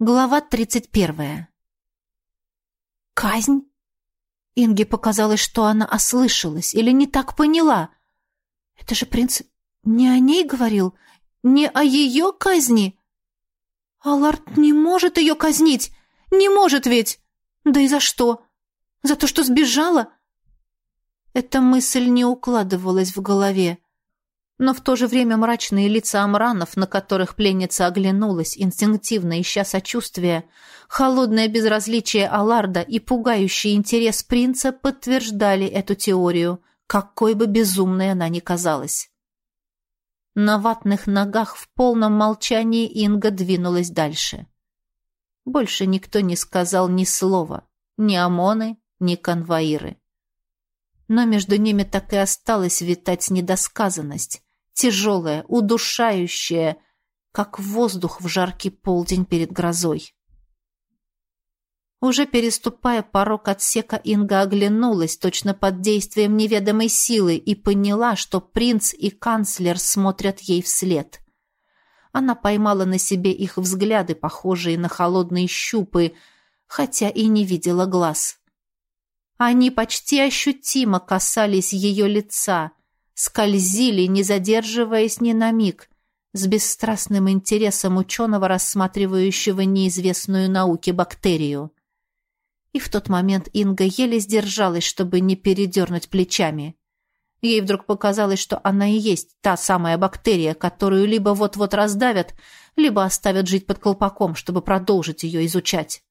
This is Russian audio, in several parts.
Глава тридцать первая. Казнь? Инге показалось, что она ослышалась или не так поняла. Это же принц не о ней говорил, не о ее казни. Аларт не может ее казнить. Не может ведь. Да и за что? За то, что сбежала? Эта мысль не укладывалась в голове. Но в то же время мрачные лица амранов, на которых пленница оглянулась, инстинктивно ища сочувствия, холодное безразличие Аларда и пугающий интерес принца подтверждали эту теорию, какой бы безумной она ни казалась. На ватных ногах в полном молчании Инга двинулась дальше. Больше никто не сказал ни слова, ни Амоны, ни конвоиры. Но между ними так и осталась витать недосказанность, тяжелая, удушающая, как воздух в жаркий полдень перед грозой. Уже переступая порог отсека, Инга оглянулась точно под действием неведомой силы и поняла, что принц и канцлер смотрят ей вслед. Она поймала на себе их взгляды, похожие на холодные щупы, хотя и не видела глаз. Они почти ощутимо касались ее лица, скользили, не задерживаясь ни на миг, с бесстрастным интересом ученого, рассматривающего неизвестную науке бактерию. И в тот момент Инга еле сдержалась, чтобы не передернуть плечами. Ей вдруг показалось, что она и есть та самая бактерия, которую либо вот-вот раздавят, либо оставят жить под колпаком, чтобы продолжить ее изучать.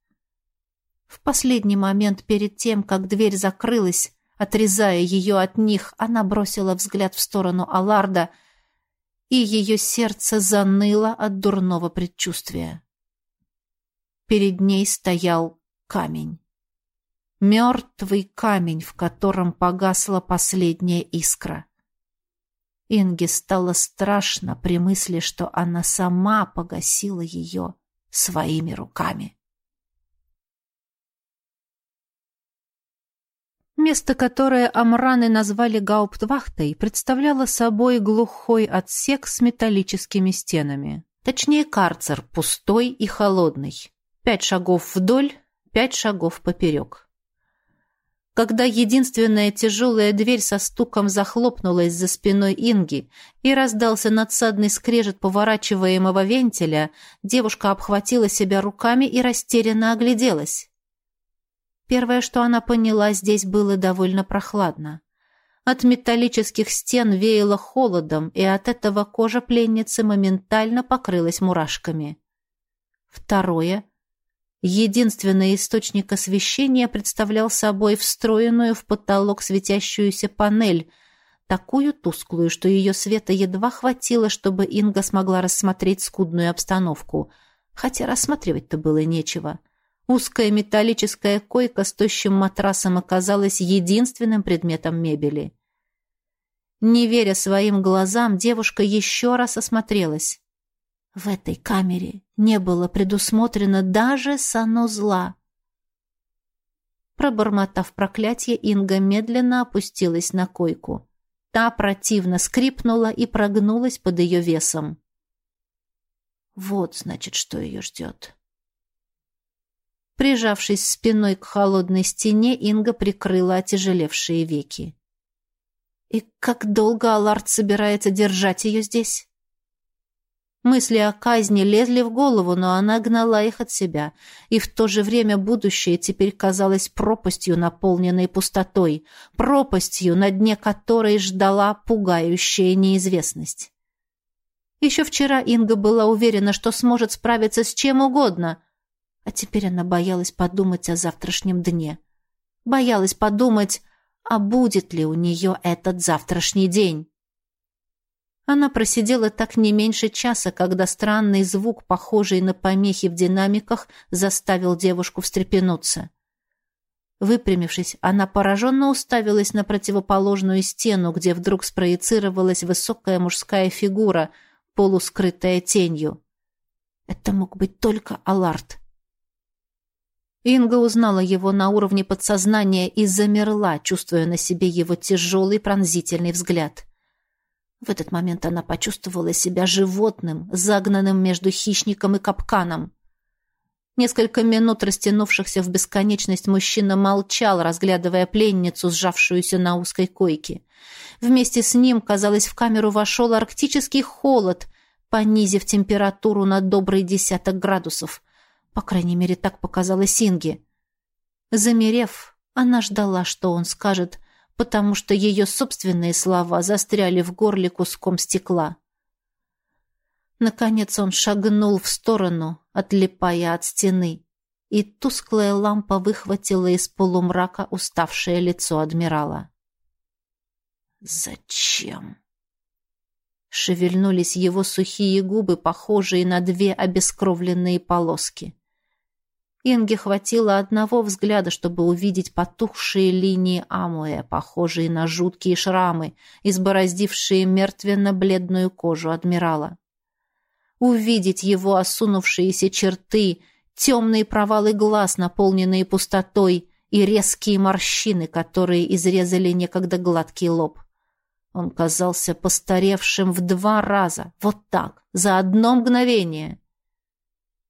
В последний момент перед тем, как дверь закрылась, Отрезая ее от них, она бросила взгляд в сторону Аларда, и ее сердце заныло от дурного предчувствия. Перед ней стоял камень. Мертвый камень, в котором погасла последняя искра. Инге стало страшно при мысли, что она сама погасила ее своими руками. Место, которое амраны назвали гауптвахтой, представляло собой глухой отсек с металлическими стенами. Точнее, карцер, пустой и холодный. Пять шагов вдоль, пять шагов поперек. Когда единственная тяжелая дверь со стуком захлопнулась за спиной Инги и раздался надсадный скрежет поворачиваемого вентиля, девушка обхватила себя руками и растерянно огляделась. Первое, что она поняла, здесь было довольно прохладно. От металлических стен веяло холодом, и от этого кожа пленницы моментально покрылась мурашками. Второе. Единственный источник освещения представлял собой встроенную в потолок светящуюся панель, такую тусклую, что ее света едва хватило, чтобы Инга смогла рассмотреть скудную обстановку, хотя рассматривать-то было нечего. Узкая металлическая койка с тощим матрасом оказалась единственным предметом мебели. Не веря своим глазам, девушка еще раз осмотрелась. В этой камере не было предусмотрено даже санузла. Пробормотав проклятие, Инга медленно опустилась на койку. Та противно скрипнула и прогнулась под ее весом. Вот, значит, что ее ждет. Прижавшись спиной к холодной стене, Инга прикрыла отяжелевшие веки. И как долго Аларт собирается держать ее здесь? Мысли о казни лезли в голову, но она гнала их от себя, и в то же время будущее теперь казалось пропастью, наполненной пустотой, пропастью, на дне которой ждала пугающая неизвестность. Еще вчера Инга была уверена, что сможет справиться с чем угодно, а теперь она боялась подумать о завтрашнем дне. Боялась подумать, а будет ли у нее этот завтрашний день. Она просидела так не меньше часа, когда странный звук, похожий на помехи в динамиках, заставил девушку встрепенуться. Выпрямившись, она пораженно уставилась на противоположную стену, где вдруг спроецировалась высокая мужская фигура, полускрытая тенью. Это мог быть только Аларт. Инга узнала его на уровне подсознания и замерла, чувствуя на себе его тяжелый пронзительный взгляд. В этот момент она почувствовала себя животным, загнанным между хищником и капканом. Несколько минут растянувшихся в бесконечность мужчина молчал, разглядывая пленницу, сжавшуюся на узкой койке. Вместе с ним, казалось, в камеру вошел арктический холод, понизив температуру на добрый десяток градусов. По крайней мере, так показалось Инге. Замерев, она ждала, что он скажет, потому что ее собственные слова застряли в горле куском стекла. Наконец он шагнул в сторону, отлипая от стены, и тусклая лампа выхватила из полумрака уставшее лицо адмирала. «Зачем?» Шевельнулись его сухие губы, похожие на две обескровленные полоски. Инге хватило одного взгляда, чтобы увидеть потухшие линии Амуэ, похожие на жуткие шрамы, избороздившие мертвенно-бледную кожу адмирала увидеть его осунувшиеся черты, темные провалы глаз, наполненные пустотой, и резкие морщины, которые изрезали некогда гладкий лоб. Он казался постаревшим в два раза, вот так, за одно мгновение.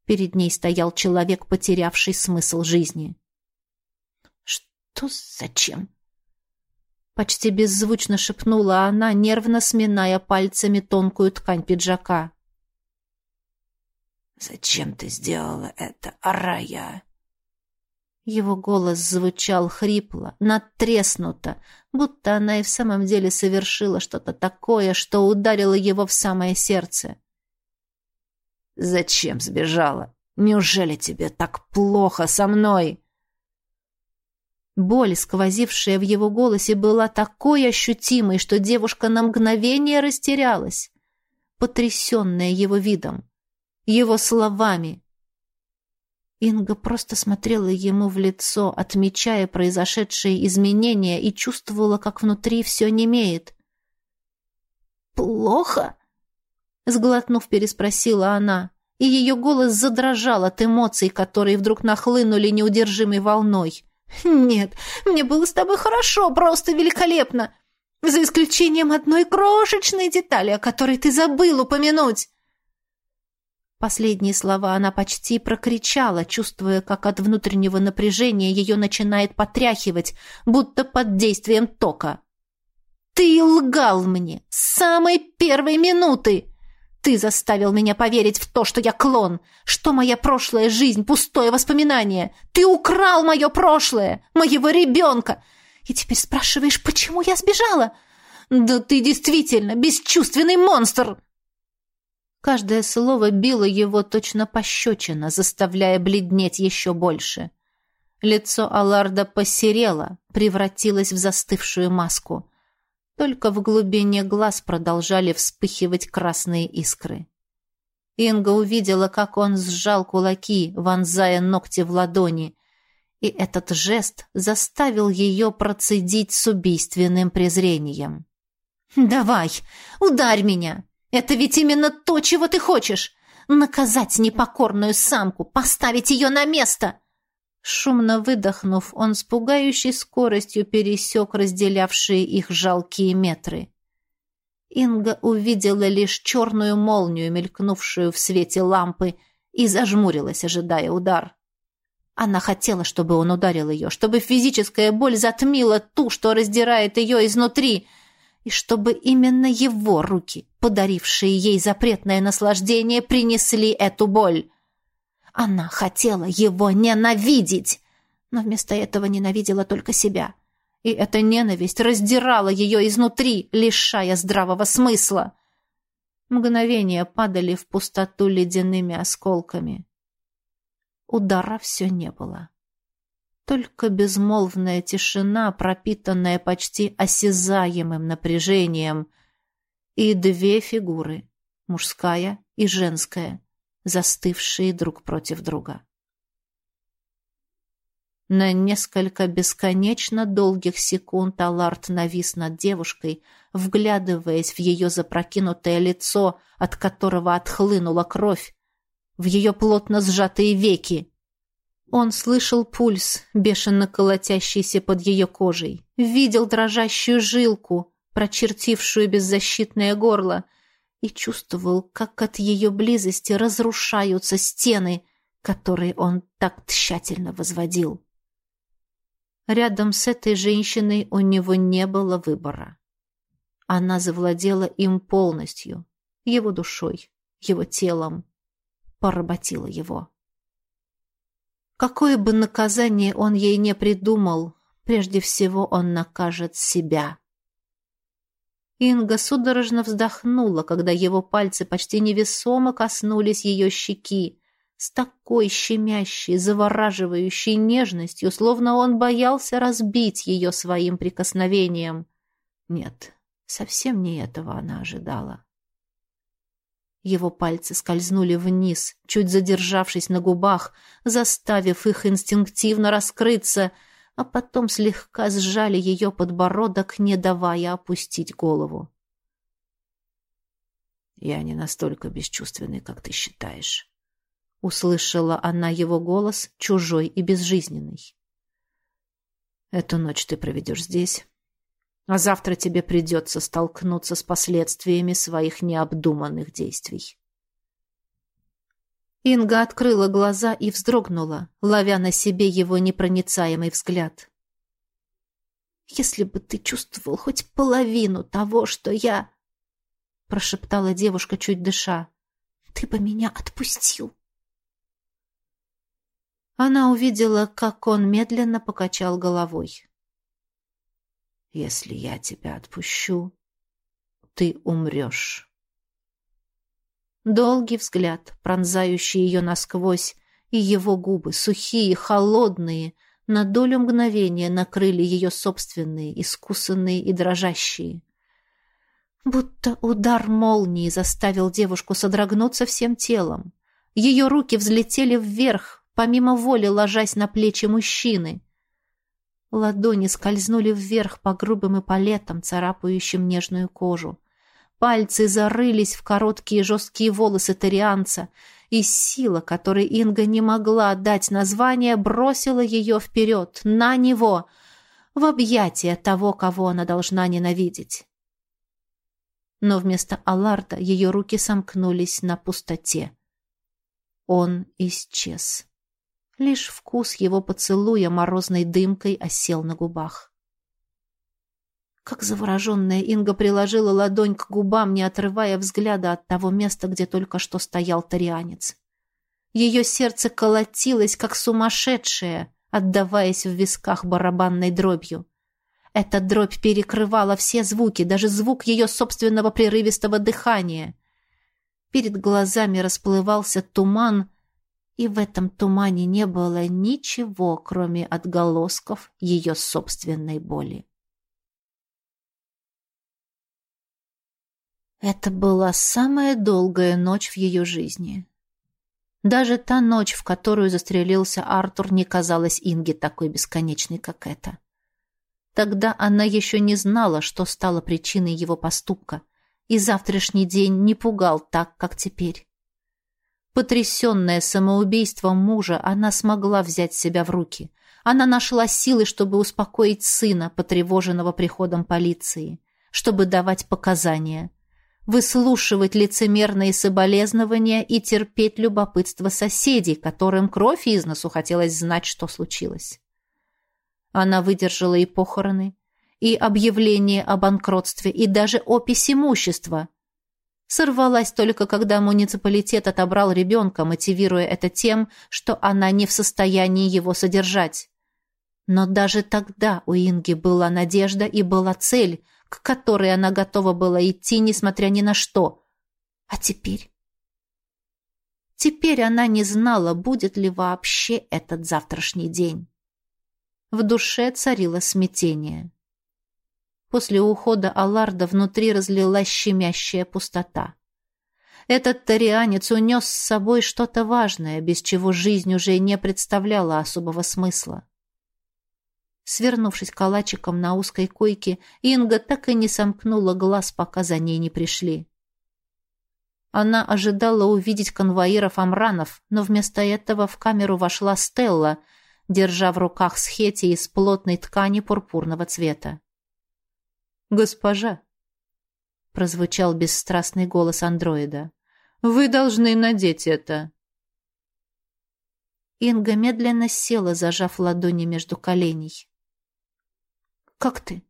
Перед ней стоял человек, потерявший смысл жизни. «Что зачем?» Почти беззвучно шепнула она, нервно сминая пальцами тонкую ткань пиджака. «Зачем ты сделала это, Арая?» Его голос звучал хрипло, надтреснуто, будто она и в самом деле совершила что-то такое, что ударило его в самое сердце. «Зачем сбежала? Неужели тебе так плохо со мной?» Боль, сквозившая в его голосе, была такой ощутимой, что девушка на мгновение растерялась, потрясенная его видом его словами. Инга просто смотрела ему в лицо, отмечая произошедшие изменения и чувствовала, как внутри все немеет. «Плохо?» — сглотнув, переспросила она, и ее голос задрожал от эмоций, которые вдруг нахлынули неудержимой волной. «Нет, мне было с тобой хорошо, просто великолепно, за исключением одной крошечной детали, о которой ты забыл упомянуть». Последние слова она почти прокричала, чувствуя, как от внутреннего напряжения ее начинает потряхивать, будто под действием тока. «Ты лгал мне с самой первой минуты! Ты заставил меня поверить в то, что я клон, что моя прошлая жизнь — пустое воспоминание! Ты украл мое прошлое, моего ребенка! И теперь спрашиваешь, почему я сбежала? Да ты действительно бесчувственный монстр!» Каждое слово било его точно пощечина, заставляя бледнеть еще больше. Лицо Аларда посерело, превратилось в застывшую маску. Только в глубине глаз продолжали вспыхивать красные искры. Инга увидела, как он сжал кулаки, вонзая ногти в ладони, и этот жест заставил ее процедить с убийственным презрением. «Давай, ударь меня!» Это ведь именно то, чего ты хочешь. Наказать непокорную самку, поставить ее на место. Шумно выдохнув, он с пугающей скоростью пересек разделявшие их жалкие метры. Инга увидела лишь черную молнию, мелькнувшую в свете лампы, и зажмурилась, ожидая удар. Она хотела, чтобы он ударил ее, чтобы физическая боль затмила ту, что раздирает ее изнутри — и чтобы именно его руки, подарившие ей запретное наслаждение, принесли эту боль. Она хотела его ненавидеть, но вместо этого ненавидела только себя. И эта ненависть раздирала ее изнутри, лишая здравого смысла. Мгновения падали в пустоту ледяными осколками. Удара все не было. Только безмолвная тишина, пропитанная почти осязаемым напряжением, и две фигуры, мужская и женская, застывшие друг против друга. На несколько бесконечно долгих секунд Аларт навис над девушкой, вглядываясь в ее запрокинутое лицо, от которого отхлынула кровь, в ее плотно сжатые веки, он слышал пульс, бешено колотящийся под ее кожей, видел дрожащую жилку, прочертившую беззащитное горло, и чувствовал, как от ее близости разрушаются стены, который он так тщательно возводил. Рядом с этой женщиной у него не было выбора. Она завладела им полностью, его душой, его телом, поработила его. Какое бы наказание он ей не придумал, прежде всего он накажет себя. Инга судорожно вздохнула, когда его пальцы почти невесомо коснулись ее щеки, с такой щемящей, завораживающей нежностью, словно он боялся разбить ее своим прикосновением. Нет, совсем не этого она ожидала. Его пальцы скользнули вниз, чуть задержавшись на губах, заставив их инстинктивно раскрыться, а потом слегка сжали ее подбородок, не давая опустить голову. «Я не настолько бесчувственный, как ты считаешь», Услышала она его голос, чужой и безжизненный. «Эту ночь ты проведешь здесь, а завтра тебе придется столкнуться с последствиями своих необдуманных действий». Инга открыла глаза и вздрогнула, ловя на себе его непроницаемый взгляд. «Если бы ты чувствовал хоть половину того, что я...» прошептала девушка, чуть дыша. «Ты бы меня отпустил!» Она увидела, как он медленно покачал головой. «Если я тебя отпущу, ты умрешь». Долгий взгляд, пронзающий ее насквозь, и его губы, сухие, холодные, на долю мгновения накрыли ее собственные, искусанные и дрожащие. Будто удар молнии заставил девушку содрогнуться всем телом. Ее руки взлетели вверх, помимо воли ложась на плечи мужчины. Ладони скользнули вверх по грубым эполетам, царапающим нежную кожу. Пальцы зарылись в короткие жесткие волосы тарианца, и сила, которой Инга не могла дать название, бросила ее вперед, на него, в объятия того, кого она должна ненавидеть. Но вместо Аларда ее руки сомкнулись на пустоте. Он исчез. Лишь вкус его поцелуя морозной дымкой осел на губах. Как завороженная Инга приложила ладонь к губам, не отрывая взгляда от того места, где только что стоял тарианец. Ее сердце колотилось, как сумасшедшее, отдаваясь в висках барабанной дробью. Эта дробь перекрывала все звуки, даже звук ее собственного прерывистого дыхания. Перед глазами расплывался туман, и в этом тумане не было ничего, кроме отголосков ее собственной боли. Это была самая долгая ночь в ее жизни. Даже та ночь, в которую застрелился Артур, не казалась Инге такой бесконечной, как эта. Тогда она еще не знала, что стало причиной его поступка, и завтрашний день не пугал так, как теперь. Потрясенная самоубийством мужа, она смогла взять себя в руки. Она нашла силы, чтобы успокоить сына, потревоженного приходом полиции, чтобы давать показания, выслушивать лицемерные соболезнования и терпеть любопытство соседей, которым кровь из носу хотелось знать, что случилось. Она выдержала и похороны, и объявление о банкротстве, и даже опись имущества – Сорвалась только, когда муниципалитет отобрал ребенка, мотивируя это тем, что она не в состоянии его содержать. Но даже тогда у Инги была надежда и была цель, к которой она готова была идти, несмотря ни на что. А теперь? Теперь она не знала, будет ли вообще этот завтрашний день. В душе царило смятение. После ухода Алларда внутри разлилась щемящая пустота. Этот тарианец унес с собой что-то важное, без чего жизнь уже не представляла особого смысла. Свернувшись калачиком на узкой койке, Инга так и не сомкнула глаз, пока за ней не пришли. Она ожидала увидеть конвоиров Амранов, но вместо этого в камеру вошла Стелла, держа в руках схети из плотной ткани пурпурного цвета. «Госпожа», — прозвучал бесстрастный голос андроида, — «вы должны надеть это». Инга медленно села, зажав ладони между коленей. «Как ты?»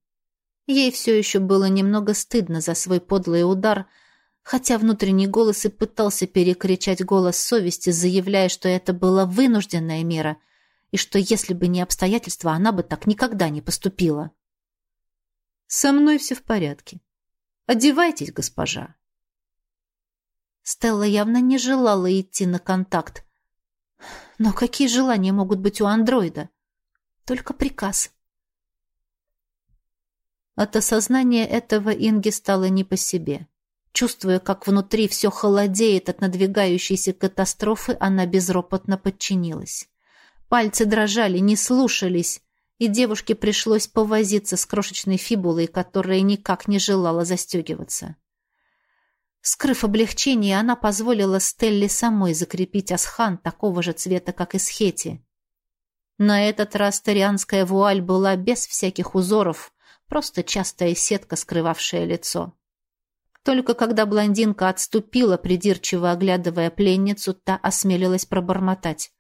Ей все еще было немного стыдно за свой подлый удар, хотя внутренний голос и пытался перекричать голос совести, заявляя, что это была вынужденная мера и что если бы не обстоятельства, она бы так никогда не поступила. «Со мной все в порядке. Одевайтесь, госпожа». Стелла явно не желала идти на контакт. Но какие желания могут быть у андроида? Только приказ. От осознания этого Инге стало не по себе. Чувствуя, как внутри все холодеет от надвигающейся катастрофы, она безропотно подчинилась. Пальцы дрожали, не слушались, и девушке пришлось повозиться с крошечной фибулой, которая никак не желала застегиваться. Скрыв облегчение, она позволила Стелле самой закрепить асхан такого же цвета, как и Схети. На этот раз тарианская вуаль была без всяких узоров, Просто частая сетка, скрывавшая лицо. Только когда блондинка отступила, придирчиво оглядывая пленницу, та осмелилась пробормотать.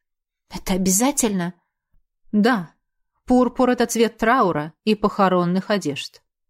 «Это обязательно?» «Да. Пурпур — это цвет траура и похоронных одежд».